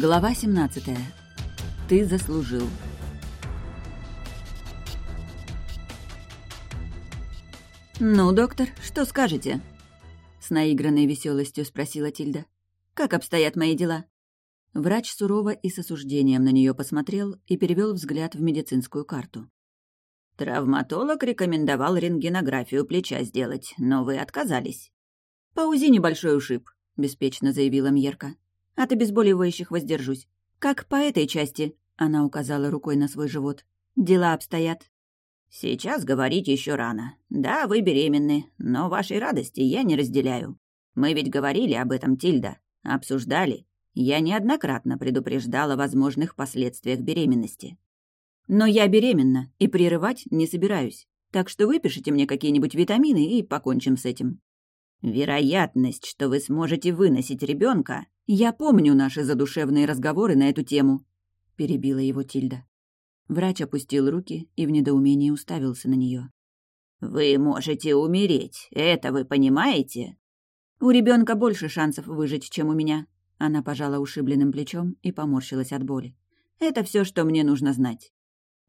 Глава 17. Ты заслужил. «Ну, доктор, что скажете?» С наигранной веселостью спросила Тильда. «Как обстоят мои дела?» Врач сурово и с осуждением на нее посмотрел и перевел взгляд в медицинскую карту. «Травматолог рекомендовал рентгенографию плеча сделать, но вы отказались». «По УЗИ небольшой ушиб», — беспечно заявила Мьерка. От обезболивающих воздержусь. Как по этой части?» — она указала рукой на свой живот. «Дела обстоят». «Сейчас говорить еще рано. Да, вы беременны, но вашей радости я не разделяю. Мы ведь говорили об этом, Тильда. Обсуждали. Я неоднократно предупреждала о возможных последствиях беременности. Но я беременна и прерывать не собираюсь. Так что выпишите мне какие-нибудь витамины и покончим с этим. Вероятность, что вы сможете выносить ребенка. Я помню наши задушевные разговоры на эту тему, перебила его Тильда. Врач опустил руки и в недоумении уставился на нее. «Вы можете умереть, это вы понимаете?» «У ребенка больше шансов выжить, чем у меня». Она пожала ушибленным плечом и поморщилась от боли. «Это все, что мне нужно знать».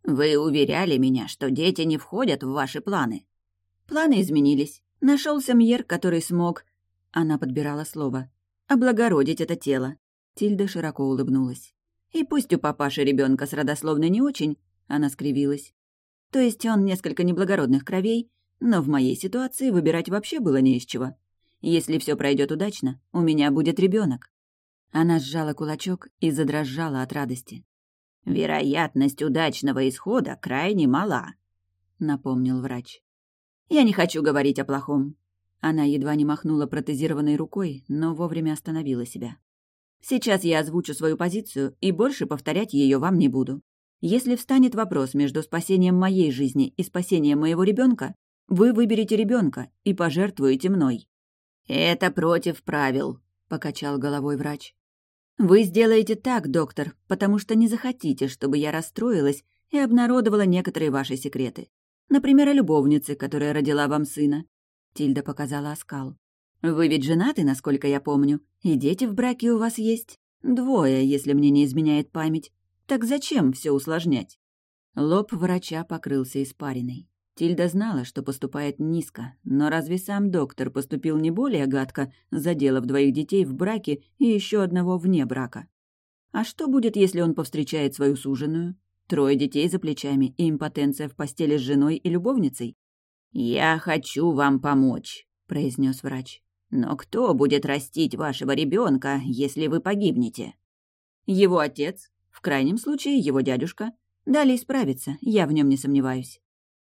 «Вы уверяли меня, что дети не входят в ваши планы». «Планы изменились. Нашелся Мьер, который смог...» Она подбирала слово. «Облагородить это тело». Тильда широко улыбнулась. И пусть у папаши ребенка с родословной не очень, она скривилась. То есть он несколько неблагородных кровей, но в моей ситуации выбирать вообще было не из чего. Если все пройдет удачно, у меня будет ребенок. Она сжала кулачок и задрожала от радости. «Вероятность удачного исхода крайне мала», — напомнил врач. «Я не хочу говорить о плохом». Она едва не махнула протезированной рукой, но вовремя остановила себя. Сейчас я озвучу свою позицию и больше повторять ее вам не буду. Если встанет вопрос между спасением моей жизни и спасением моего ребенка, вы выберете ребенка и пожертвуете мной. Это против правил, покачал головой врач. Вы сделаете так, доктор, потому что не захотите, чтобы я расстроилась и обнародовала некоторые ваши секреты. Например, о любовнице, которая родила вам сына. Тильда показала оскал. Вы ведь женаты, насколько я помню, и дети в браке у вас есть. Двое, если мне не изменяет память. Так зачем все усложнять? Лоб врача покрылся испариной. Тильда знала, что поступает низко, но разве сам доктор поступил не более гадко, заделав двоих детей в браке и еще одного вне брака? А что будет, если он повстречает свою суженую? Трое детей за плечами и импотенция в постели с женой и любовницей? «Я хочу вам помочь», — произнес врач. Но кто будет растить вашего ребенка, если вы погибнете? Его отец, в крайнем случае его дядюшка. Далее справится, я в нем не сомневаюсь.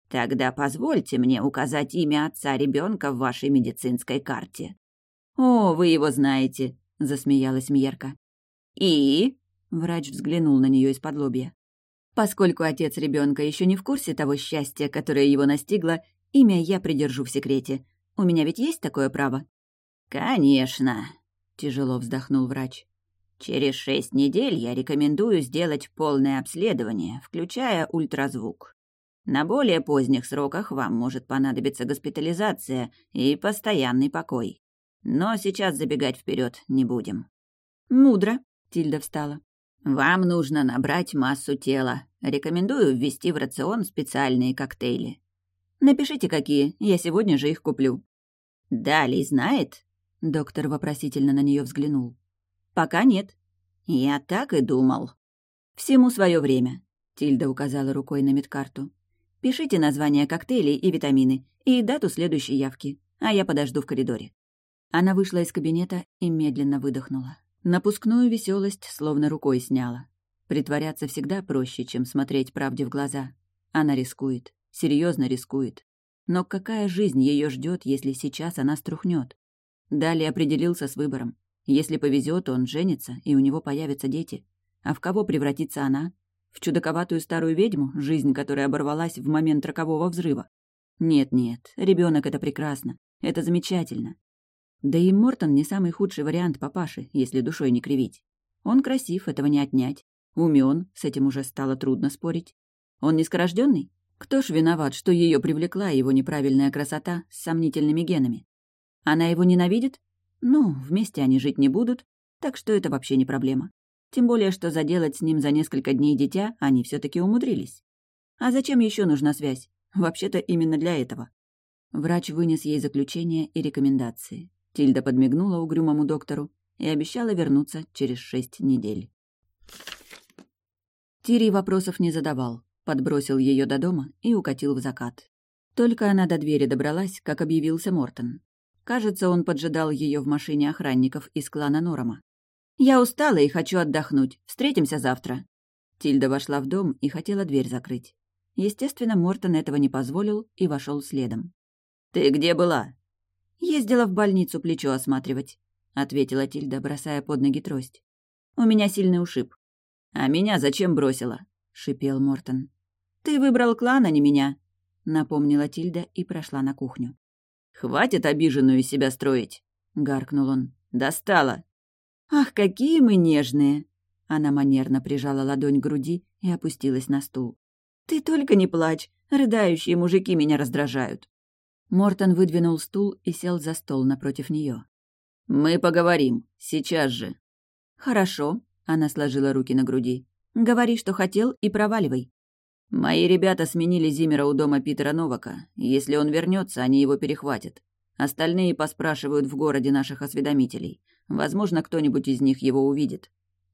Тогда позвольте мне указать имя отца ребенка в вашей медицинской карте. О, вы его знаете, засмеялась Мьерка. И? Врач взглянул на нее из-под лобья. Поскольку отец ребенка еще не в курсе того счастья, которое его настигло, имя я придержу в секрете. У меня ведь есть такое право? «Конечно», — тяжело вздохнул врач. «Через шесть недель я рекомендую сделать полное обследование, включая ультразвук. На более поздних сроках вам может понадобиться госпитализация и постоянный покой. Но сейчас забегать вперед не будем». «Мудро», — Тильда встала. «Вам нужно набрать массу тела. Рекомендую ввести в рацион специальные коктейли». «Напишите, какие, я сегодня же их куплю». «Далей знает?» Доктор вопросительно на нее взглянул. «Пока нет». «Я так и думал». «Всему свое время», — Тильда указала рукой на медкарту. «Пишите название коктейлей и витамины, и дату следующей явки, а я подожду в коридоре». Она вышла из кабинета и медленно выдохнула. Напускную веселость словно рукой сняла. Притворяться всегда проще, чем смотреть правде в глаза. Она рискует, серьезно рискует. Но какая жизнь ее ждет, если сейчас она струхнет? Далее определился с выбором. Если повезет, он женится, и у него появятся дети. А в кого превратится она? В чудаковатую старую ведьму, жизнь которой оборвалась в момент рокового взрыва? Нет-нет, ребенок это прекрасно, это замечательно. Да и Мортон не самый худший вариант папаши, если душой не кривить. Он красив, этого не отнять. Умен, с этим уже стало трудно спорить. Он нескорожденный? Кто ж виноват, что ее привлекла его неправильная красота с сомнительными генами? Она его ненавидит? Ну, вместе они жить не будут, так что это вообще не проблема. Тем более, что заделать с ним за несколько дней дитя они все таки умудрились. А зачем еще нужна связь? Вообще-то именно для этого. Врач вынес ей заключение и рекомендации. Тильда подмигнула угрюмому доктору и обещала вернуться через шесть недель. Тирий вопросов не задавал, подбросил ее до дома и укатил в закат. Только она до двери добралась, как объявился Мортон. Кажется, он поджидал ее в машине охранников из клана Норома. «Я устала и хочу отдохнуть. Встретимся завтра». Тильда вошла в дом и хотела дверь закрыть. Естественно, Мортон этого не позволил и вошел следом. «Ты где была?» «Ездила в больницу плечо осматривать», — ответила Тильда, бросая под ноги трость. «У меня сильный ушиб». «А меня зачем бросила?» — шипел Мортон. «Ты выбрал клан, а не меня», — напомнила Тильда и прошла на кухню. «Хватит обиженную из себя строить!» — гаркнул он. «Достала!» «Ах, какие мы нежные!» Она манерно прижала ладонь к груди и опустилась на стул. «Ты только не плачь! Рыдающие мужики меня раздражают!» Мортон выдвинул стул и сел за стол напротив нее. «Мы поговорим. Сейчас же». «Хорошо», — она сложила руки на груди. «Говори, что хотел, и проваливай». «Мои ребята сменили Зимера у дома Питера Новака. Если он вернется, они его перехватят. Остальные поспрашивают в городе наших осведомителей. Возможно, кто-нибудь из них его увидит».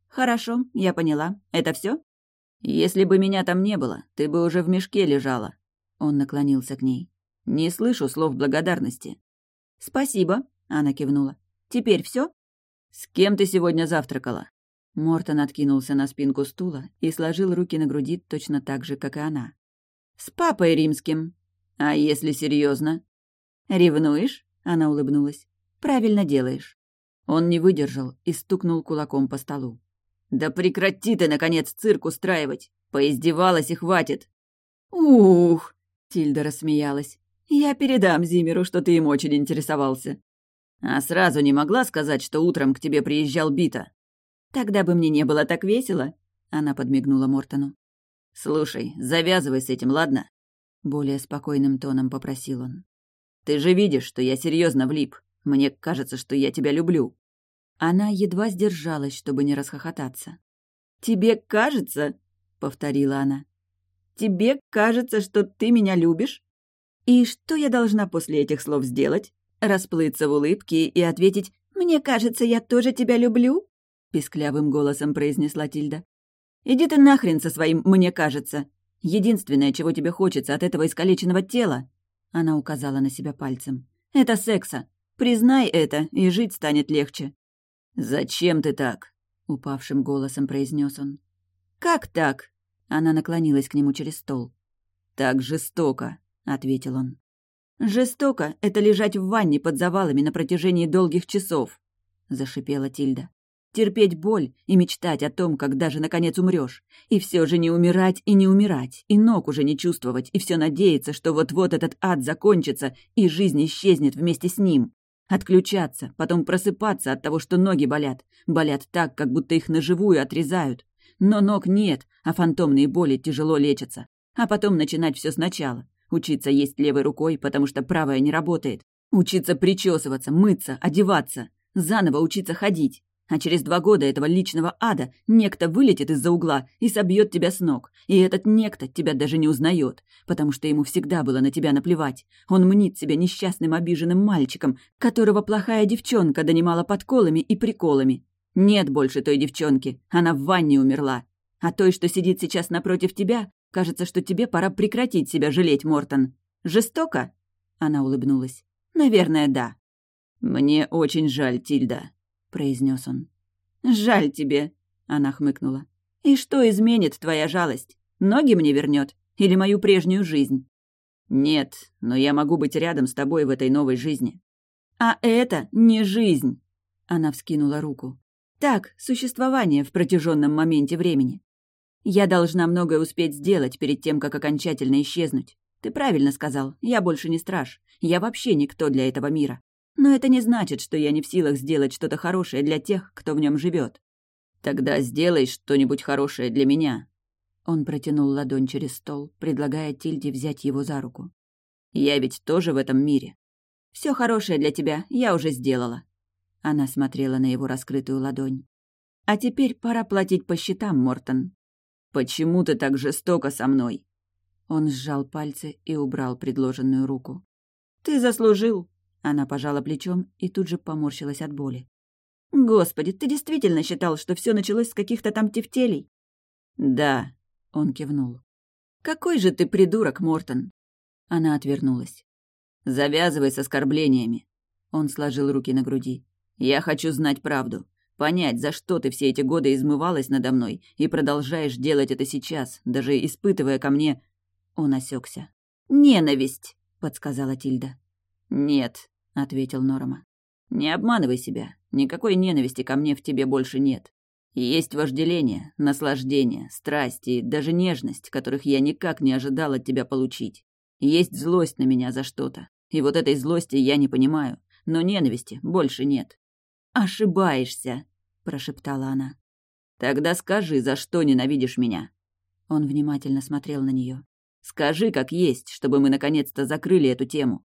«Хорошо, я поняла. Это все? «Если бы меня там не было, ты бы уже в мешке лежала». Он наклонился к ней. «Не слышу слов благодарности». «Спасибо», — она кивнула. «Теперь все? «С кем ты сегодня завтракала?» Мортон откинулся на спинку стула и сложил руки на груди точно так же, как и она. «С папой римским». «А если серьезно? «Ревнуешь?» — она улыбнулась. «Правильно делаешь». Он не выдержал и стукнул кулаком по столу. «Да прекрати ты, наконец, цирк устраивать! Поиздевалась и хватит!» «Ух!» — Тильда рассмеялась. «Я передам Зимеру, что ты им очень интересовался». «А сразу не могла сказать, что утром к тебе приезжал Бита?» «Тогда бы мне не было так весело», — она подмигнула Мортону. «Слушай, завязывай с этим, ладно?» Более спокойным тоном попросил он. «Ты же видишь, что я серьезно влип. Мне кажется, что я тебя люблю». Она едва сдержалась, чтобы не расхохотаться. «Тебе кажется?» — повторила она. «Тебе кажется, что ты меня любишь? И что я должна после этих слов сделать? Расплыться в улыбке и ответить «Мне кажется, я тоже тебя люблю?» Писклявым голосом произнесла Тильда. «Иди ты нахрен со своим «мне кажется». Единственное, чего тебе хочется от этого искалеченного тела, она указала на себя пальцем, это секса. Признай это, и жить станет легче. «Зачем ты так?» — упавшим голосом произнес он. «Как так?» — она наклонилась к нему через стол. «Так жестоко», — ответил он. «Жестоко — это лежать в ванне под завалами на протяжении долгих часов», — зашипела Тильда. «Терпеть боль и мечтать о том, как даже наконец умрешь. И все же не умирать и не умирать, и ног уже не чувствовать, и все надеяться, что вот-вот этот ад закончится, и жизнь исчезнет вместе с ним. Отключаться, потом просыпаться от того, что ноги болят. Болят так, как будто их наживую отрезают. Но ног нет, а фантомные боли тяжело лечатся. А потом начинать все сначала. Учиться есть левой рукой, потому что правая не работает. Учиться причесываться, мыться, одеваться. Заново учиться ходить. А через два года этого личного ада некто вылетит из-за угла и собьет тебя с ног. И этот некто тебя даже не узнает, потому что ему всегда было на тебя наплевать. Он мнит себя несчастным обиженным мальчиком, которого плохая девчонка донимала подколами и приколами. Нет больше той девчонки, она в ванне умерла. А той, что сидит сейчас напротив тебя, кажется, что тебе пора прекратить себя жалеть, Мортон. Жестоко?» Она улыбнулась. «Наверное, да». «Мне очень жаль, Тильда», произнес он. «Жаль тебе», — она хмыкнула. «И что изменит твоя жалость? Ноги мне вернет Или мою прежнюю жизнь?» «Нет, но я могу быть рядом с тобой в этой новой жизни». «А это не жизнь!» Она вскинула руку. «Так, существование в протяженном моменте времени. Я должна многое успеть сделать перед тем, как окончательно исчезнуть. Ты правильно сказал, я больше не страж. Я вообще никто для этого мира. Но это не значит, что я не в силах сделать что-то хорошее для тех, кто в нем живет. Тогда сделай что-нибудь хорошее для меня. Он протянул ладонь через стол, предлагая Тильде взять его за руку. Я ведь тоже в этом мире. Все хорошее для тебя я уже сделала. Она смотрела на его раскрытую ладонь. А теперь пора платить по счетам, Мортон. Почему ты так жестоко со мной? Он сжал пальцы и убрал предложенную руку. Ты заслужил. Она пожала плечом и тут же поморщилась от боли. Господи, ты действительно считал, что все началось с каких-то там тефтелей? Да, он кивнул. Какой же ты придурок, Мортон. Она отвернулась. Завязывай с оскорблениями. Он сложил руки на груди. Я хочу знать правду. Понять, за что ты все эти годы измывалась надо мной и продолжаешь делать это сейчас, даже испытывая ко мне...» Он осекся. «Ненависть!» — подсказала Тильда. «Нет», — ответил Норма. «Не обманывай себя. Никакой ненависти ко мне в тебе больше нет. Есть вожделение, наслаждение, страсть и даже нежность, которых я никак не ожидал от тебя получить. Есть злость на меня за что-то. И вот этой злости я не понимаю, но ненависти больше нет. «Ошибаешься», — прошептала она. «Тогда скажи, за что ненавидишь меня?» Он внимательно смотрел на нее. «Скажи, как есть, чтобы мы наконец-то закрыли эту тему».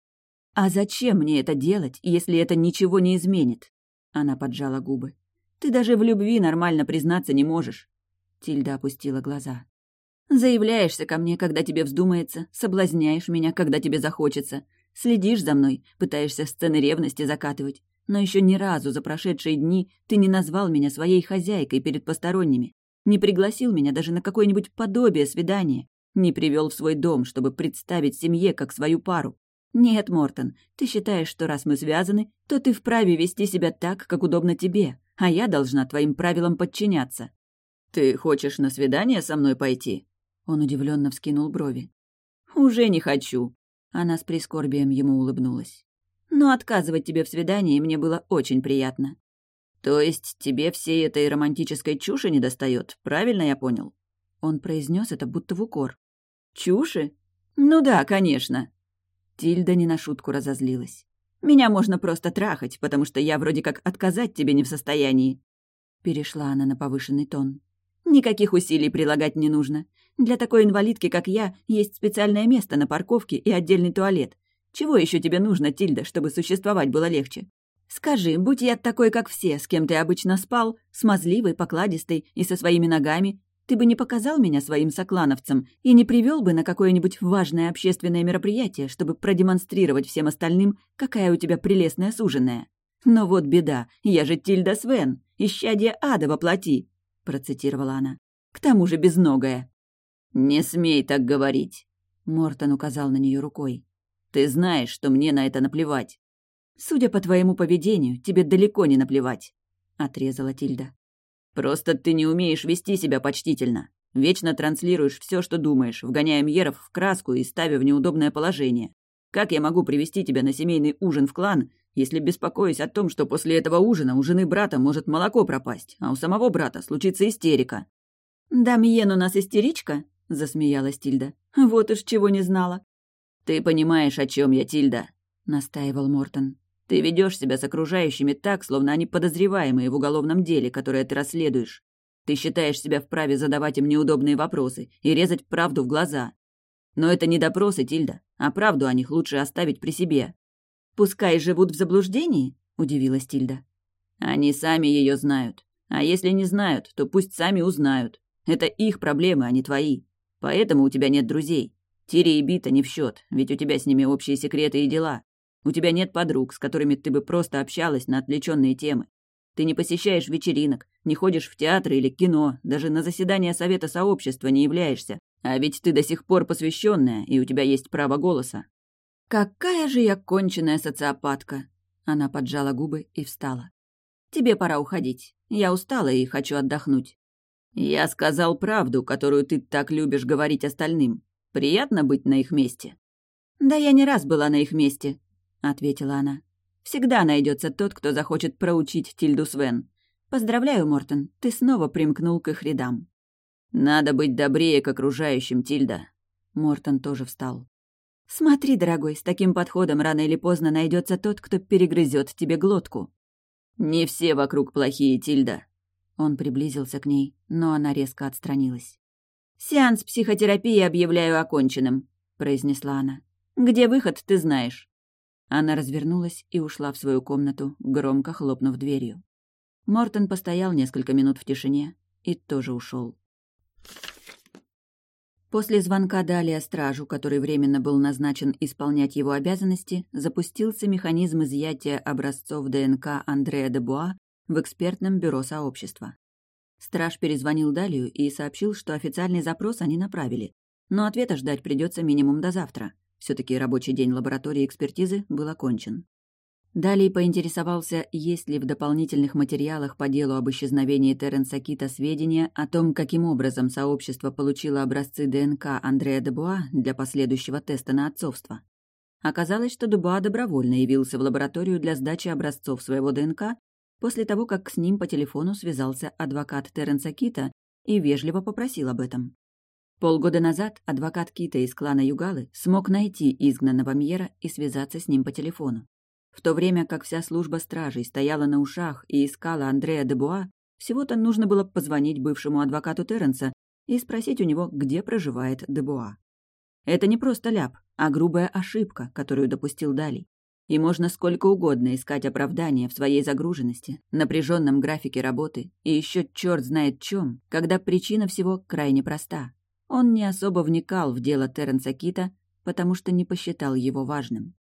«А зачем мне это делать, если это ничего не изменит?» Она поджала губы. «Ты даже в любви нормально признаться не можешь». Тильда опустила глаза. «Заявляешься ко мне, когда тебе вздумается, соблазняешь меня, когда тебе захочется, следишь за мной, пытаешься сцены ревности закатывать. Но еще ни разу за прошедшие дни ты не назвал меня своей хозяйкой перед посторонними, не пригласил меня даже на какое-нибудь подобие свидания, не привел в свой дом, чтобы представить семье как свою пару. Нет, Мортон, ты считаешь, что раз мы связаны, то ты вправе вести себя так, как удобно тебе, а я должна твоим правилам подчиняться. Ты хочешь на свидание со мной пойти? Он удивленно вскинул брови. Уже не хочу. Она с прискорбием ему улыбнулась но отказывать тебе в свидании мне было очень приятно». «То есть тебе всей этой романтической чуши не достает, правильно я понял?» Он произнес это будто в укор. «Чуши? Ну да, конечно». Тильда не на шутку разозлилась. «Меня можно просто трахать, потому что я вроде как отказать тебе не в состоянии». Перешла она на повышенный тон. «Никаких усилий прилагать не нужно. Для такой инвалидки, как я, есть специальное место на парковке и отдельный туалет. Чего еще тебе нужно, Тильда, чтобы существовать было легче? Скажи, будь я такой, как все, с кем ты обычно спал, смазливый, покладистый и со своими ногами, ты бы не показал меня своим соклановцам и не привел бы на какое-нибудь важное общественное мероприятие, чтобы продемонстрировать всем остальным, какая у тебя прелестная суженая. Но вот беда, я же Тильда Свен, исчадие ада воплоти, процитировала она. К тому же безногая. Не смей так говорить, Мортон указал на нее рукой. Ты знаешь, что мне на это наплевать. Судя по твоему поведению, тебе далеко не наплевать, отрезала Тильда. Просто ты не умеешь вести себя почтительно. Вечно транслируешь все, что думаешь, вгоняя Мьеров в краску и ставя в неудобное положение. Как я могу привести тебя на семейный ужин в клан, если беспокоюсь о том, что после этого ужина у жены брата может молоко пропасть, а у самого брата случится истерика?» «Дамьен у нас истеричка?» — засмеялась Тильда. «Вот уж чего не знала. «Ты понимаешь, о чем я, Тильда?» — настаивал Мортон. «Ты ведешь себя с окружающими так, словно они подозреваемые в уголовном деле, которое ты расследуешь. Ты считаешь себя вправе задавать им неудобные вопросы и резать правду в глаза. Но это не допросы, Тильда, а правду о них лучше оставить при себе». «Пускай живут в заблуждении?» — удивилась Тильда. «Они сами ее знают. А если не знают, то пусть сами узнают. Это их проблемы, а не твои. Поэтому у тебя нет друзей. Тири и Бита не в счет, ведь у тебя с ними общие секреты и дела. У тебя нет подруг, с которыми ты бы просто общалась на отвлеченные темы. Ты не посещаешь вечеринок, не ходишь в театр или кино, даже на заседание совета сообщества не являешься. А ведь ты до сих пор посвященная, и у тебя есть право голоса. Какая же я конченая социопатка! Она поджала губы и встала. Тебе пора уходить. Я устала и хочу отдохнуть. Я сказал правду, которую ты так любишь говорить остальным. Приятно быть на их месте?» «Да я не раз была на их месте», — ответила она. «Всегда найдется тот, кто захочет проучить Тильду Свен. Поздравляю, Мортон, ты снова примкнул к их рядам». «Надо быть добрее к окружающим, Тильда». Мортон тоже встал. «Смотри, дорогой, с таким подходом рано или поздно найдется тот, кто перегрызет тебе глотку». «Не все вокруг плохие, Тильда». Он приблизился к ней, но она резко отстранилась. «Сеанс психотерапии объявляю оконченным», — произнесла она. «Где выход, ты знаешь». Она развернулась и ушла в свою комнату, громко хлопнув дверью. Мортон постоял несколько минут в тишине и тоже ушел. После звонка далее стражу, который временно был назначен исполнять его обязанности, запустился механизм изъятия образцов ДНК Андреа де Буа в экспертном бюро сообщества. Страж перезвонил Далию и сообщил, что официальный запрос они направили, но ответа ждать придется минимум до завтра. Все таки рабочий день лаборатории экспертизы был окончен. Далее поинтересовался, есть ли в дополнительных материалах по делу об исчезновении Терренса Кита сведения о том, каким образом сообщество получило образцы ДНК Андреа Дебуа для последующего теста на отцовство. Оказалось, что Дебуа добровольно явился в лабораторию для сдачи образцов своего ДНК после того, как с ним по телефону связался адвокат Терренса Кита и вежливо попросил об этом. Полгода назад адвокат Кита из клана Югалы смог найти изгнанного Мьера и связаться с ним по телефону. В то время как вся служба стражей стояла на ушах и искала Андрея Дебуа, всего-то нужно было позвонить бывшему адвокату Терренса и спросить у него, где проживает Дебуа. Это не просто ляп, а грубая ошибка, которую допустил Дали. И можно сколько угодно искать оправдания в своей загруженности, напряженном графике работы и еще черт знает чем, когда причина всего крайне проста. Он не особо вникал в дело Терренса Кита, потому что не посчитал его важным.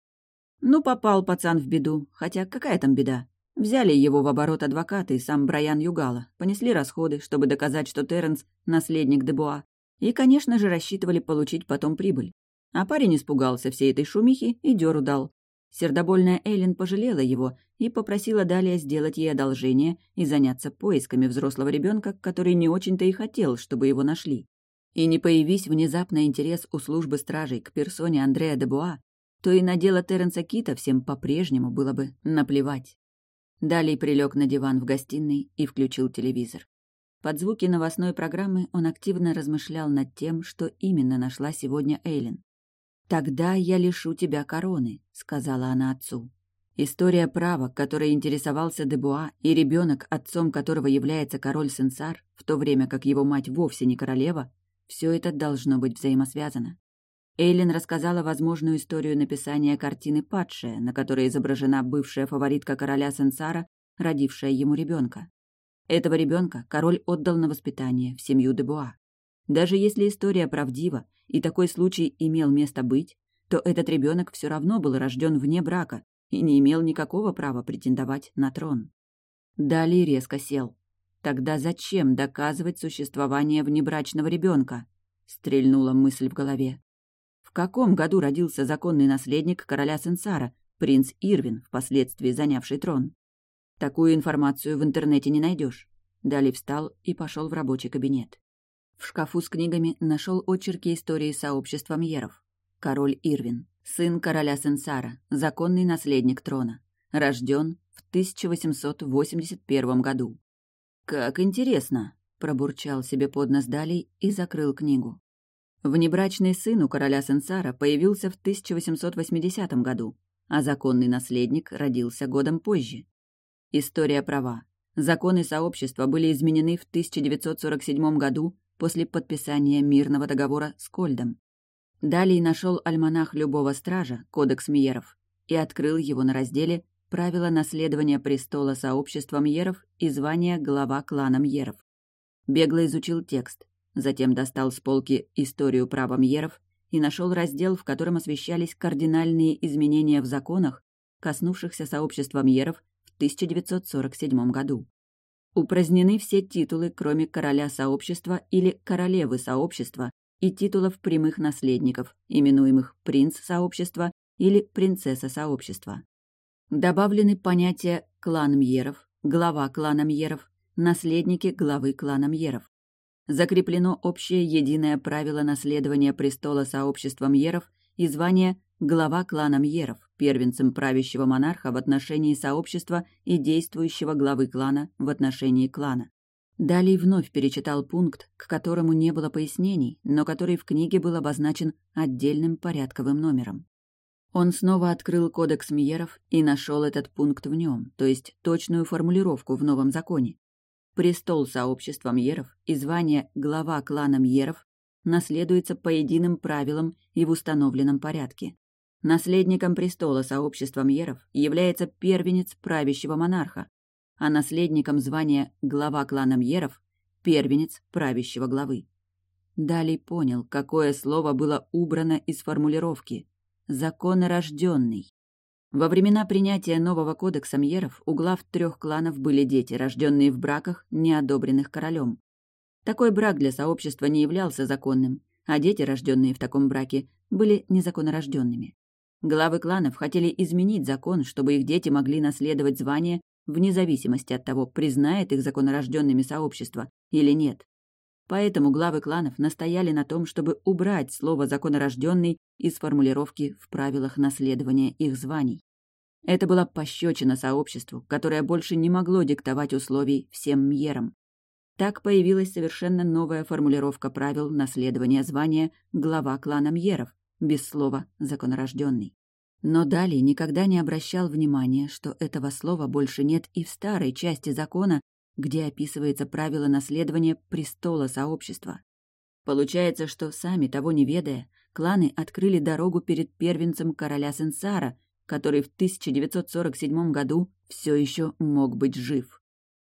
Ну, попал пацан в беду, хотя какая там беда? Взяли его в оборот адвокаты и сам Брайан Югала, понесли расходы, чтобы доказать, что Терренс — наследник Дебуа, и, конечно же, рассчитывали получить потом прибыль. А парень испугался всей этой шумихи и дёру дал. Сердобольная Эйлин пожалела его и попросила далее сделать ей одолжение и заняться поисками взрослого ребенка, который не очень-то и хотел, чтобы его нашли. И не появись внезапно интерес у службы стражей к персоне Андрея Дебуа, то и на дело Терренса Кита всем по-прежнему было бы наплевать. Далее прилег на диван в гостиной и включил телевизор. Под звуки новостной программы он активно размышлял над тем, что именно нашла сегодня Эйлин. «Тогда я лишу тебя короны», — сказала она отцу. История права, которой интересовался Дебуа, и ребенок, отцом которого является король Сенсар, в то время как его мать вовсе не королева, все это должно быть взаимосвязано. Эйлин рассказала возможную историю написания картины «Падшая», на которой изображена бывшая фаворитка короля Сенсара, родившая ему ребенка. Этого ребенка король отдал на воспитание в семью Дебуа. Даже если история правдива и такой случай имел место быть, то этот ребенок все равно был рожден вне брака и не имел никакого права претендовать на трон. Далее резко сел. Тогда зачем доказывать существование внебрачного ребенка? Стрельнула мысль в голове каком году родился законный наследник короля Сенсара, принц Ирвин, впоследствии занявший трон. Такую информацию в интернете не найдешь. Дали встал и пошел в рабочий кабинет. В шкафу с книгами нашел очерки истории сообщества Мьеров. Король Ирвин, сын короля Сенсара, законный наследник трона. Рожден в 1881 году. «Как интересно!» — пробурчал себе под нос Далей и закрыл книгу. Внебрачный сын у короля Сенсара появился в 1880 году, а законный наследник родился годом позже. История права. Законы сообщества были изменены в 1947 году после подписания мирного договора с Кольдом. Далее нашел альманах любого стража, кодекс Мьеров, и открыл его на разделе «Правила наследования престола сообщества Мьеров и звания глава клана Мьеров». Бегло изучил текст, Затем достал с полки «Историю права Мьеров» и нашел раздел, в котором освещались кардинальные изменения в законах, коснувшихся сообщества Мьеров в 1947 году. Упразднены все титулы, кроме короля сообщества или королевы сообщества и титулов прямых наследников, именуемых принц сообщества или принцесса сообщества. Добавлены понятия клан Мьеров, глава клана Мьеров, наследники главы клана Мьеров закреплено общее единое правило наследования престола сообщества Мьеров и звание глава клана Мьеров, первенцем правящего монарха в отношении сообщества и действующего главы клана в отношении клана. Далее вновь перечитал пункт, к которому не было пояснений, но который в книге был обозначен отдельным порядковым номером. Он снова открыл кодекс Мьеров и нашел этот пункт в нем, то есть точную формулировку в новом законе. Престол сообщества Мьеров и звание глава клана Мьеров наследуется по единым правилам и в установленном порядке. Наследником престола сообщества Мьеров является первенец правящего монарха, а наследником звания глава клана Мьеров — первенец правящего главы. Далей понял, какое слово было убрано из формулировки — «законорожденный». Во времена принятия нового кодекса Мьеров у глав трех кланов были дети, рожденные в браках, не одобренных королем. Такой брак для сообщества не являлся законным, а дети, рожденные в таком браке, были незаконнорожденными. Главы кланов хотели изменить закон, чтобы их дети могли наследовать звание вне зависимости от того, признает их законорожденными сообщество или нет. Поэтому главы кланов настояли на том, чтобы убрать слово «законорожденный» из формулировки в правилах наследования их званий. Это была пощечина сообществу, которое больше не могло диктовать условий всем мьерам. Так появилась совершенно новая формулировка правил наследования звания глава клана Мьеров, без слова «законорожденный». Но далее никогда не обращал внимания, что этого слова больше нет и в старой части закона, где описывается правило наследования престола сообщества. Получается, что, сами того не ведая, кланы открыли дорогу перед первенцем короля Сенсара, который в 1947 году все еще мог быть жив.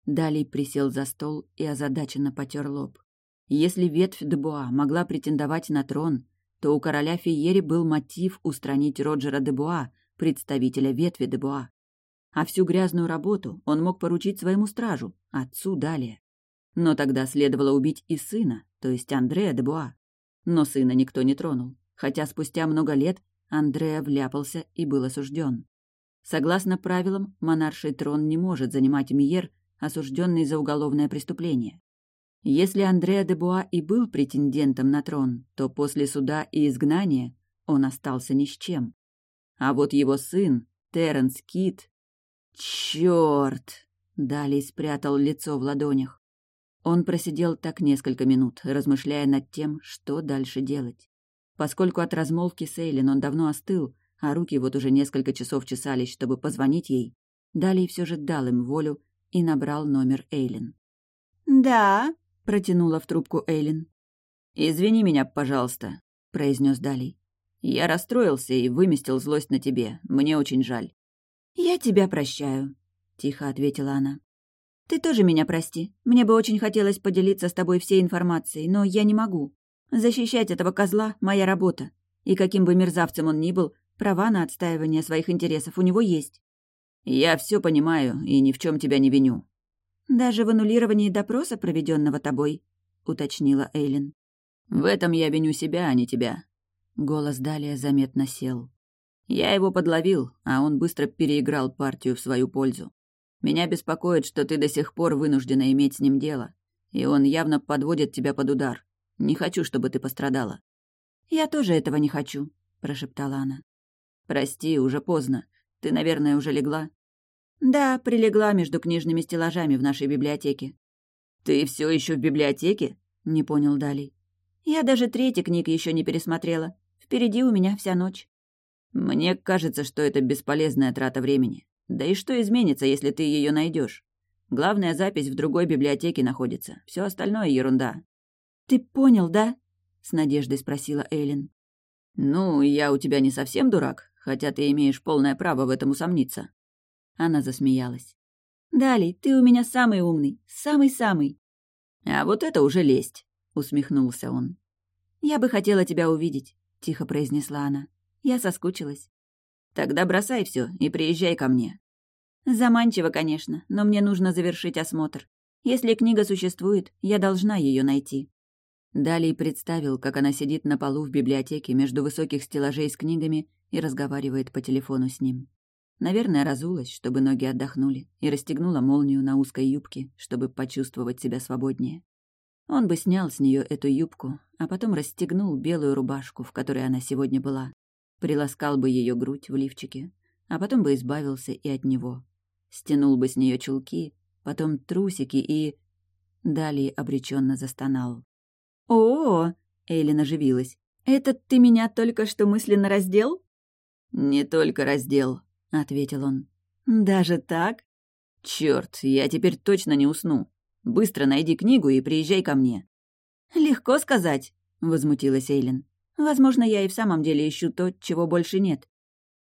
Далей присел за стол и озадаченно потер лоб. Если ветвь Дебуа могла претендовать на трон, то у короля Фиери был мотив устранить Роджера Дебуа, представителя ветви Дебуа. А всю грязную работу он мог поручить своему стражу, отцу Далее. Но тогда следовало убить и сына, то есть Андрея Дебуа. Но сына никто не тронул, хотя спустя много лет Андреа вляпался и был осужден. Согласно правилам, монарший трон не может занимать Миер, осужденный за уголовное преступление. Если Андреа де Буа и был претендентом на трон, то после суда и изгнания он остался ни с чем. А вот его сын, Терренс Кит... Чёрт! Далей спрятал лицо в ладонях. Он просидел так несколько минут, размышляя над тем, что дальше делать. Поскольку от размолвки с Эйлин он давно остыл, а руки вот уже несколько часов чесались, чтобы позвонить ей, Далей все же дал им волю и набрал номер Эйлин. «Да», — протянула в трубку Эйлин. «Извини меня, пожалуйста», — произнес Далей. «Я расстроился и выместил злость на тебе. Мне очень жаль». «Я тебя прощаю», — тихо ответила она. «Ты тоже меня прости. Мне бы очень хотелось поделиться с тобой всей информацией, но я не могу. Защищать этого козла — моя работа. И каким бы мерзавцем он ни был, права на отстаивание своих интересов у него есть. «Я все понимаю и ни в чем тебя не виню». «Даже в аннулировании допроса, проведенного тобой», — уточнила Эйлин. «В этом я виню себя, а не тебя». Голос далее заметно сел. «Я его подловил, а он быстро переиграл партию в свою пользу. Меня беспокоит, что ты до сих пор вынуждена иметь с ним дело, и он явно подводит тебя под удар. Не хочу, чтобы ты пострадала». «Я тоже этого не хочу», — прошептала она. «Прости, уже поздно. Ты, наверное, уже легла?» «Да, прилегла между книжными стеллажами в нашей библиотеке». «Ты все еще в библиотеке?» — не понял Далей. «Я даже третий книг еще не пересмотрела. Впереди у меня вся ночь». «Мне кажется, что это бесполезная трата времени. Да и что изменится, если ты ее найдешь? Главная запись в другой библиотеке находится. Все остальное ерунда». «Ты понял, да?» — с надеждой спросила Эйлин. «Ну, я у тебя не совсем дурак, хотя ты имеешь полное право в этом усомниться». Она засмеялась. «Далей, ты у меня самый умный, самый-самый». «А вот это уже лесть», — усмехнулся он. «Я бы хотела тебя увидеть», — тихо произнесла она. «Я соскучилась». «Тогда бросай все и приезжай ко мне». Заманчиво, конечно, но мне нужно завершить осмотр. Если книга существует, я должна ее найти. Далее представил, как она сидит на полу в библиотеке между высоких стеллажей с книгами и разговаривает по телефону с ним. Наверное, разулась, чтобы ноги отдохнули, и расстегнула молнию на узкой юбке, чтобы почувствовать себя свободнее. Он бы снял с нее эту юбку, а потом расстегнул белую рубашку, в которой она сегодня была, приласкал бы ее грудь в лифчике, а потом бы избавился и от него. Стянул бы с нее чулки, потом трусики и... Далее обреченно застонал. «О!», -о Эйлин оживилась. «Это ты меня только что мысленно раздел?» «Не только раздел», — ответил он. «Даже так?» «Чёрт, я теперь точно не усну. Быстро найди книгу и приезжай ко мне». «Легко сказать», — возмутилась Эйлин. «Возможно, я и в самом деле ищу то, чего больше нет».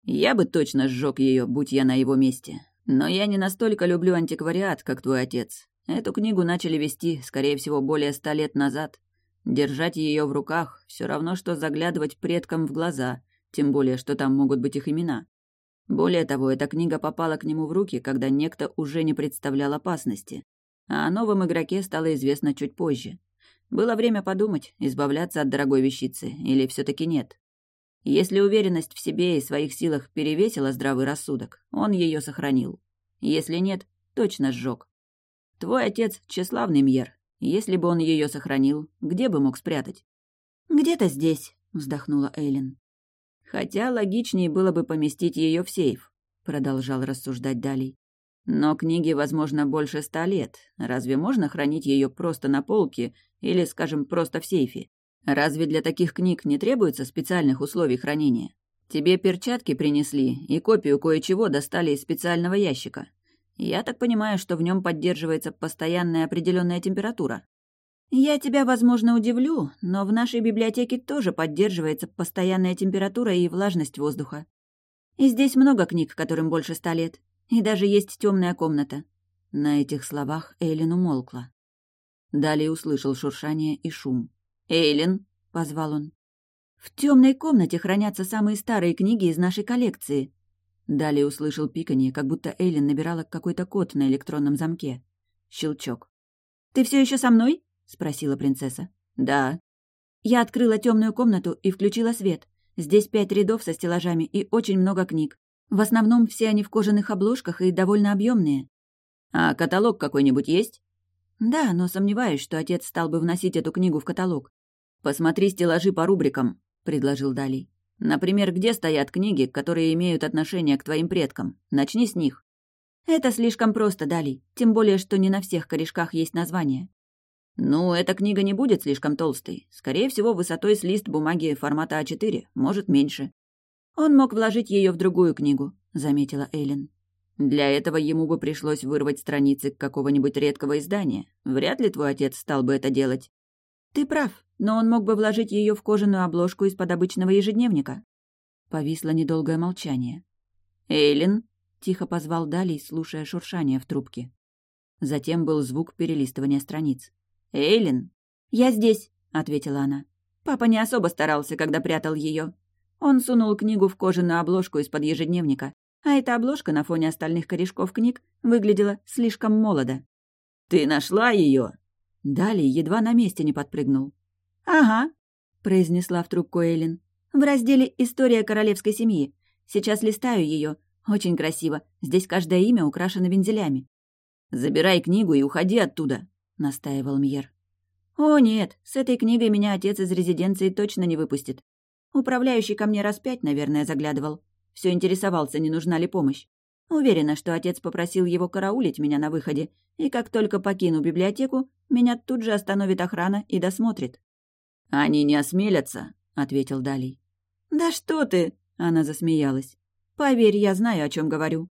«Я бы точно сжег ее, будь я на его месте. Но я не настолько люблю антиквариат, как твой отец. Эту книгу начали вести, скорее всего, более ста лет назад. Держать ее в руках все равно, что заглядывать предкам в глаза, тем более, что там могут быть их имена. Более того, эта книга попала к нему в руки, когда некто уже не представлял опасности. А о новом игроке стало известно чуть позже. Было время подумать, избавляться от дорогой вещицы или все таки нет. Если уверенность в себе и своих силах перевесила здравый рассудок, он ее сохранил. Если нет, точно сжег. Твой отец — тщеславный Мьер. Если бы он ее сохранил, где бы мог спрятать? «Где-то здесь», — вздохнула Эйлин. «Хотя логичнее было бы поместить ее в сейф», — продолжал рассуждать Далей. «Но книге, возможно, больше ста лет. Разве можно хранить ее просто на полке или, скажем, просто в сейфе? Разве для таких книг не требуется специальных условий хранения? Тебе перчатки принесли и копию кое-чего достали из специального ящика. Я так понимаю, что в нем поддерживается постоянная определенная температура. Я тебя, возможно, удивлю, но в нашей библиотеке тоже поддерживается постоянная температура и влажность воздуха. И здесь много книг, которым больше ста лет. И даже есть темная комната. На этих словах Эйлин умолкла. Далее услышал шуршание и шум. «Эйлин!» — позвал он. «В темной комнате хранятся самые старые книги из нашей коллекции». Далее услышал пиканье, как будто Эйлин набирала какой-то код на электронном замке. Щелчок. «Ты все еще со мной?» — спросила принцесса. «Да». Я открыла темную комнату и включила свет. Здесь пять рядов со стеллажами и очень много книг. В основном все они в кожаных обложках и довольно объемные. «А каталог какой-нибудь есть?» «Да, но сомневаюсь, что отец стал бы вносить эту книгу в каталог. «Посмотри стеллажи по рубрикам», — предложил Далий. «Например, где стоят книги, которые имеют отношение к твоим предкам? Начни с них». «Это слишком просто, Далий, тем более, что не на всех корешках есть название». «Ну, эта книга не будет слишком толстой. Скорее всего, высотой с лист бумаги формата А4, может, меньше». «Он мог вложить ее в другую книгу», — заметила Эйлин. «Для этого ему бы пришлось вырвать страницы какого-нибудь редкого издания. Вряд ли твой отец стал бы это делать». «Ты прав, но он мог бы вложить ее в кожаную обложку из-под обычного ежедневника». Повисло недолгое молчание. «Эйлин?» — тихо позвал Далей, слушая шуршание в трубке. Затем был звук перелистывания страниц. «Эйлин?» «Я здесь», — ответила она. Папа не особо старался, когда прятал ее. Он сунул книгу в кожаную обложку из-под ежедневника, а эта обложка на фоне остальных корешков книг выглядела слишком молодо. «Ты нашла ее? Далее едва на месте не подпрыгнул. «Ага», — произнесла в трубку Эйлин. «В разделе «История королевской семьи». Сейчас листаю ее. Очень красиво. Здесь каждое имя украшено вензелями». «Забирай книгу и уходи оттуда», — настаивал Мьер. «О, нет, с этой книгой меня отец из резиденции точно не выпустит. Управляющий ко мне раз пять, наверное, заглядывал. Все интересовался, не нужна ли помощь. Уверена, что отец попросил его караулить меня на выходе, и как только покину библиотеку, меня тут же остановит охрана и досмотрит. «Они не осмелятся», — ответил Далей. «Да что ты!» — она засмеялась. «Поверь, я знаю, о чем говорю».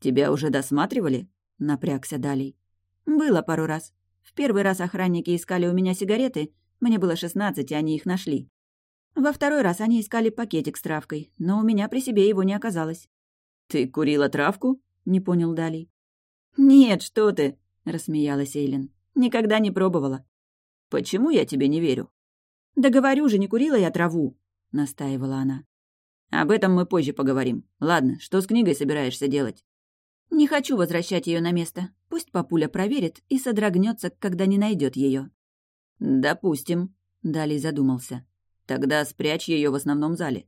«Тебя уже досматривали?» — напрягся Далей. «Было пару раз. В первый раз охранники искали у меня сигареты, мне было шестнадцать, и они их нашли. Во второй раз они искали пакетик с травкой, но у меня при себе его не оказалось. «Ты курила травку?» — не понял Далей. «Нет, что ты!» — рассмеялась Эйлин. «Никогда не пробовала». «Почему я тебе не верю?» «Да говорю же, не курила я траву!» — настаивала она. «Об этом мы позже поговорим. Ладно, что с книгой собираешься делать?» «Не хочу возвращать ее на место. Пусть папуля проверит и содрогнется, когда не найдет ее. «Допустим», — Далей задумался. «Тогда спрячь ее в основном зале».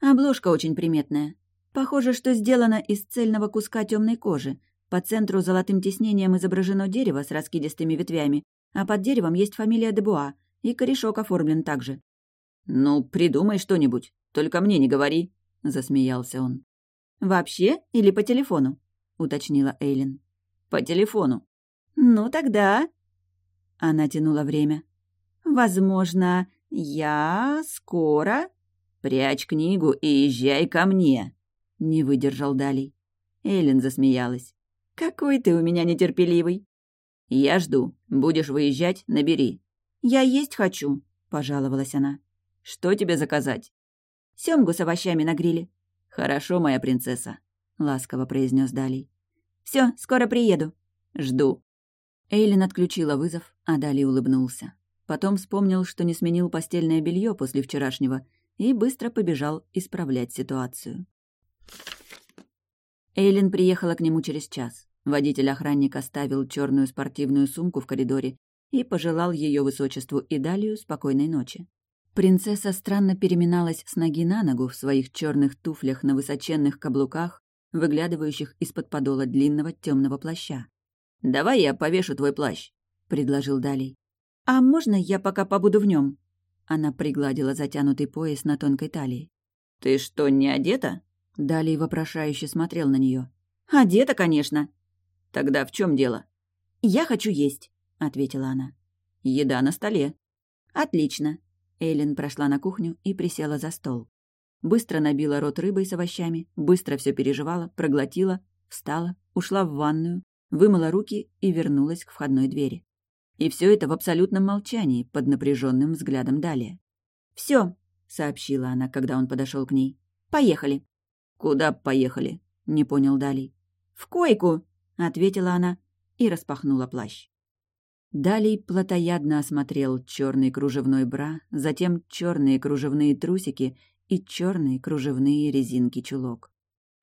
Обложка очень приметная. Похоже, что сделано из цельного куска темной кожи. По центру золотым тиснением изображено дерево с раскидистыми ветвями, а под деревом есть фамилия Дебуа, и корешок оформлен также. «Ну, придумай что-нибудь, только мне не говори», — засмеялся он. «Вообще или по телефону?» — уточнила Эйлин. «По телефону». «Ну тогда...» Она тянула время. «Возможно, я скоро...» «Прячь книгу и езжай ко мне», — не выдержал Далей. Эллен засмеялась. «Какой ты у меня нетерпеливый!» «Я жду. Будешь выезжать, набери». «Я есть хочу», — пожаловалась она. «Что тебе заказать?» «Сёмгу с овощами на гриле». «Хорошо, моя принцесса», — ласково произнес Далей. Все, скоро приеду». «Жду». Эйлин отключила вызов, а Дали улыбнулся. Потом вспомнил, что не сменил постельное белье после вчерашнего, и быстро побежал исправлять ситуацию. Эйлин приехала к нему через час. Водитель-охранник оставил черную спортивную сумку в коридоре и пожелал ее высочеству и Далию спокойной ночи. Принцесса странно переминалась с ноги на ногу в своих черных туфлях на высоченных каблуках, выглядывающих из-под подола длинного темного плаща. «Давай я повешу твой плащ», — предложил Далий. «А можно я пока побуду в нем? Она пригладила затянутый пояс на тонкой талии. «Ты что, не одета?» Далее вопрошающе смотрел на нее. «Одета, конечно». «Тогда в чем дело?» «Я хочу есть», — ответила она. «Еда на столе». «Отлично». Эйлин прошла на кухню и присела за стол. Быстро набила рот рыбой с овощами, быстро все переживала, проглотила, встала, ушла в ванную, вымыла руки и вернулась к входной двери. И все это в абсолютном молчании, под напряженным взглядом далее. Все, сообщила она, когда он подошел к ней. «Поехали». «Куда поехали?» — не понял Далей. «В койку», — ответила она и распахнула плащ. Далей плотоядно осмотрел черный кружевной бра, затем черные кружевные трусики и черные кружевные резинки чулок.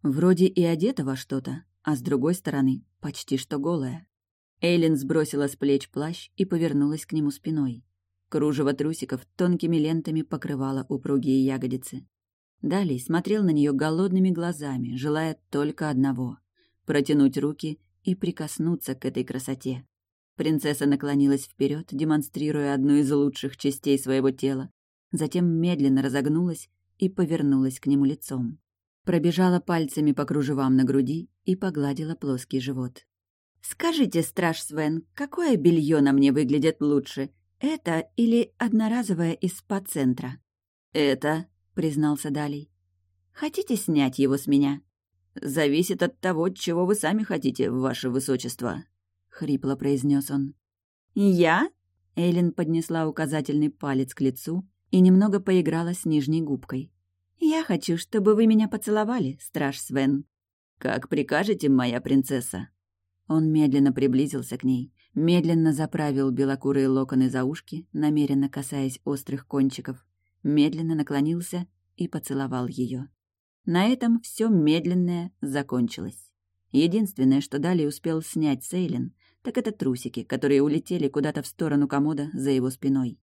Вроде и одета во что-то, а с другой стороны почти что голая. Эйлин сбросила с плеч плащ и повернулась к нему спиной. Кружево трусиков тонкими лентами покрывало упругие ягодицы. Далее смотрел на нее голодными глазами, желая только одного — протянуть руки и прикоснуться к этой красоте. Принцесса наклонилась вперед, демонстрируя одну из лучших частей своего тела, затем медленно разогнулась и повернулась к нему лицом. Пробежала пальцами по кружевам на груди и погладила плоский живот. «Скажите, страж Свен, какое белье на мне выглядит лучше? Это или одноразовое из спа-центра?» «Это», — признался Далей. «Хотите снять его с меня?» «Зависит от того, чего вы сами хотите, ваше высочество», — хрипло произнес он. «Я?» — Эйлин поднесла указательный палец к лицу и немного поиграла с нижней губкой. «Я хочу, чтобы вы меня поцеловали, страж Свен». «Как прикажете, моя принцесса», он медленно приблизился к ней, медленно заправил белокурые локоны за ушки, намеренно касаясь острых кончиков, медленно наклонился и поцеловал ее. На этом все медленное закончилось. Единственное, что далее успел снять Сейлин, так это трусики, которые улетели куда-то в сторону комода за его спиной.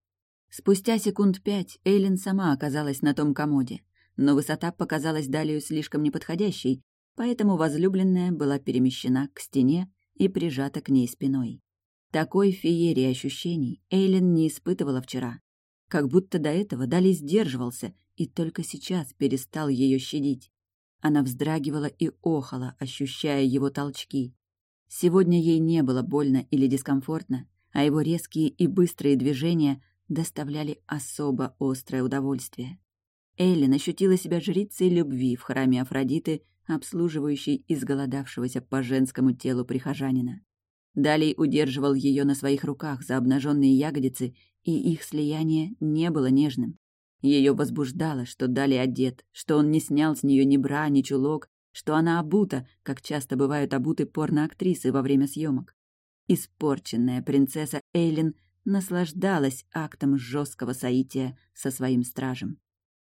Спустя секунд пять Эйлин сама оказалась на том комоде, но высота показалась Далию слишком неподходящей, поэтому возлюбленная была перемещена к стене и прижата к ней спиной. Такой феерии ощущений Эйлин не испытывала вчера. Как будто до этого Дали сдерживался и только сейчас перестал ее щадить. Она вздрагивала и охала, ощущая его толчки. Сегодня ей не было больно или дискомфортно, а его резкие и быстрые движения доставляли особо острое удовольствие. Эйлин ощутила себя жрицей любви в храме Афродиты обслуживающий изголодавшегося по женскому телу прихожанина. Далей удерживал ее на своих руках за обнаженные ягодицы, и их слияние не было нежным. Ее возбуждало, что Далей одет, что он не снял с нее ни бра, ни чулок, что она обута, как часто бывают обуты порноактрисы во время съемок. Испорченная принцесса Эйлин наслаждалась актом жесткого соития со своим стражем.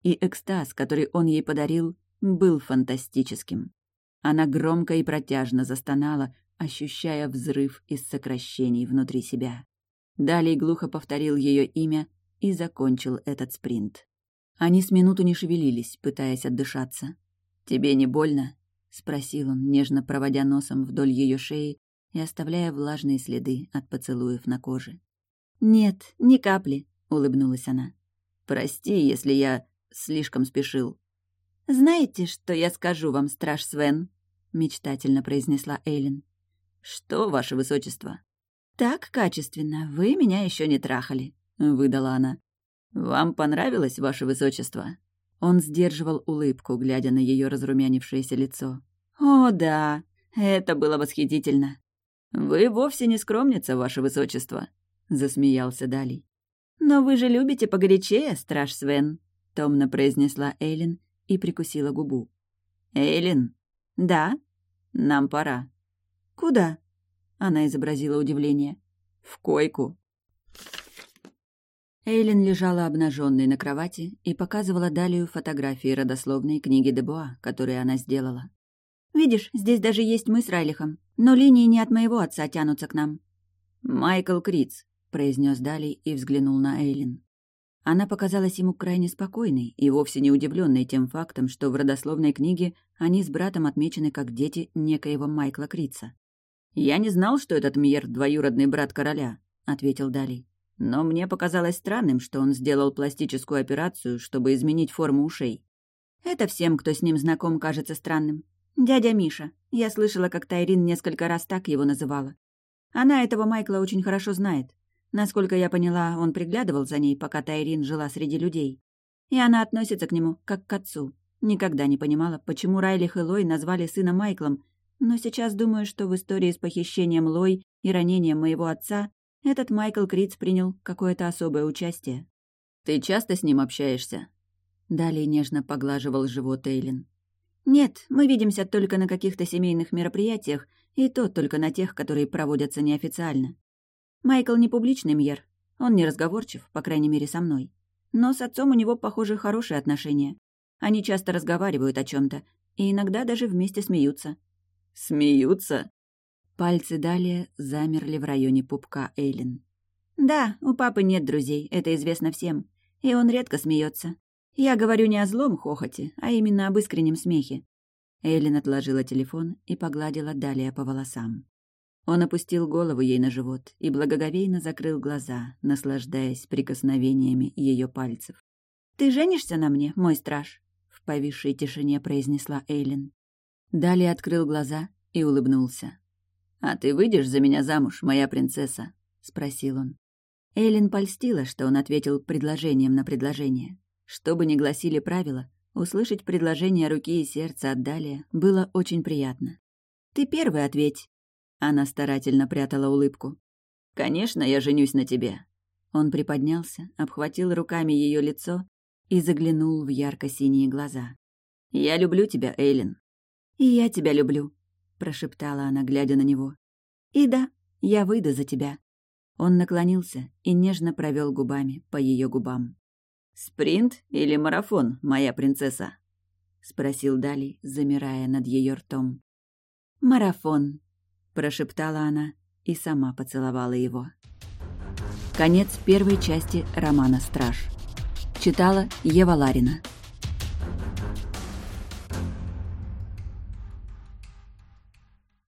И экстаз, который он ей подарил, был фантастическим. Она громко и протяжно застонала, ощущая взрыв из сокращений внутри себя. Далее глухо повторил ее имя и закончил этот спринт. Они с минуту не шевелились, пытаясь отдышаться. «Тебе не больно?» — спросил он, нежно проводя носом вдоль ее шеи и оставляя влажные следы от поцелуев на коже. «Нет, ни капли», — улыбнулась она. «Прости, если я слишком спешил», «Знаете, что я скажу вам, страж Свен?» — мечтательно произнесла Эйлин. «Что, ваше высочество?» «Так качественно, вы меня еще не трахали», — выдала она. «Вам понравилось, ваше высочество?» Он сдерживал улыбку, глядя на ее разрумянившееся лицо. «О, да, это было восхитительно!» «Вы вовсе не скромница, ваше высочество», — засмеялся Далий. «Но вы же любите погорячее, страж Свен», — томно произнесла Эйлин и прикусила губу. «Эйлин?» «Да?» «Нам пора». «Куда?» Она изобразила удивление. «В койку». Эйлин лежала обнаженной на кровати и показывала Далию фотографии родословной книги Дебуа, которые она сделала. «Видишь, здесь даже есть мы с Райлихом, но линии не от моего отца тянутся к нам». «Майкл Криц», — произнес Дали и взглянул на Эйлин. Она показалась ему крайне спокойной и вовсе не удивленной тем фактом, что в родословной книге они с братом отмечены как дети некоего Майкла Крица. «Я не знал, что этот Мьер — двоюродный брат короля», — ответил Дали. Но мне показалось странным, что он сделал пластическую операцию, чтобы изменить форму ушей. Это всем, кто с ним знаком, кажется странным. Дядя Миша. Я слышала, как Тайрин несколько раз так его называла. Она этого Майкла очень хорошо знает. Насколько я поняла, он приглядывал за ней, пока Тайрин жила среди людей. И она относится к нему как к отцу. Никогда не понимала, почему Райлих и Лой назвали сына Майклом, но сейчас думаю, что в истории с похищением Лой и ранением моего отца этот Майкл Криц принял какое-то особое участие. «Ты часто с ним общаешься?» Далее нежно поглаживал живот Эйлин. «Нет, мы видимся только на каких-то семейных мероприятиях, и то только на тех, которые проводятся неофициально. Майкл не публичный мьер, он не разговорчив, по крайней мере, со мной. Но с отцом у него, похоже, хорошие отношения. Они часто разговаривают о чем то и иногда даже вместе смеются». «Смеются?» Пальцы далее замерли в районе пупка Эйлин. «Да, у папы нет друзей, это известно всем. И он редко смеется. Я говорю не о злом хохоте, а именно об искреннем смехе». Эйлин отложила телефон и погладила далее по волосам. Он опустил голову ей на живот и благоговейно закрыл глаза, наслаждаясь прикосновениями ее пальцев. «Ты женишься на мне, мой страж?» — в повисшей тишине произнесла Эйлин. Далее открыл глаза и улыбнулся. «А ты выйдешь за меня замуж, моя принцесса?» — спросил он. Эйлин польстила, что он ответил предложением на предложение. Что бы ни гласили правила, услышать предложение руки и сердца от Далия было очень приятно. «Ты первый ответь!» Она старательно прятала улыбку. «Конечно, я женюсь на тебе!» Он приподнялся, обхватил руками ее лицо и заглянул в ярко-синие глаза. «Я люблю тебя, Эйлин!» «И я тебя люблю!» прошептала она, глядя на него. «И да, я выйду за тебя». Он наклонился и нежно провел губами по ее губам. «Спринт или марафон, моя принцесса?» — спросил Дали, замирая над ее ртом. «Марафон», — прошептала она и сама поцеловала его. Конец первой части романа «Страж». Читала Ева Ларина.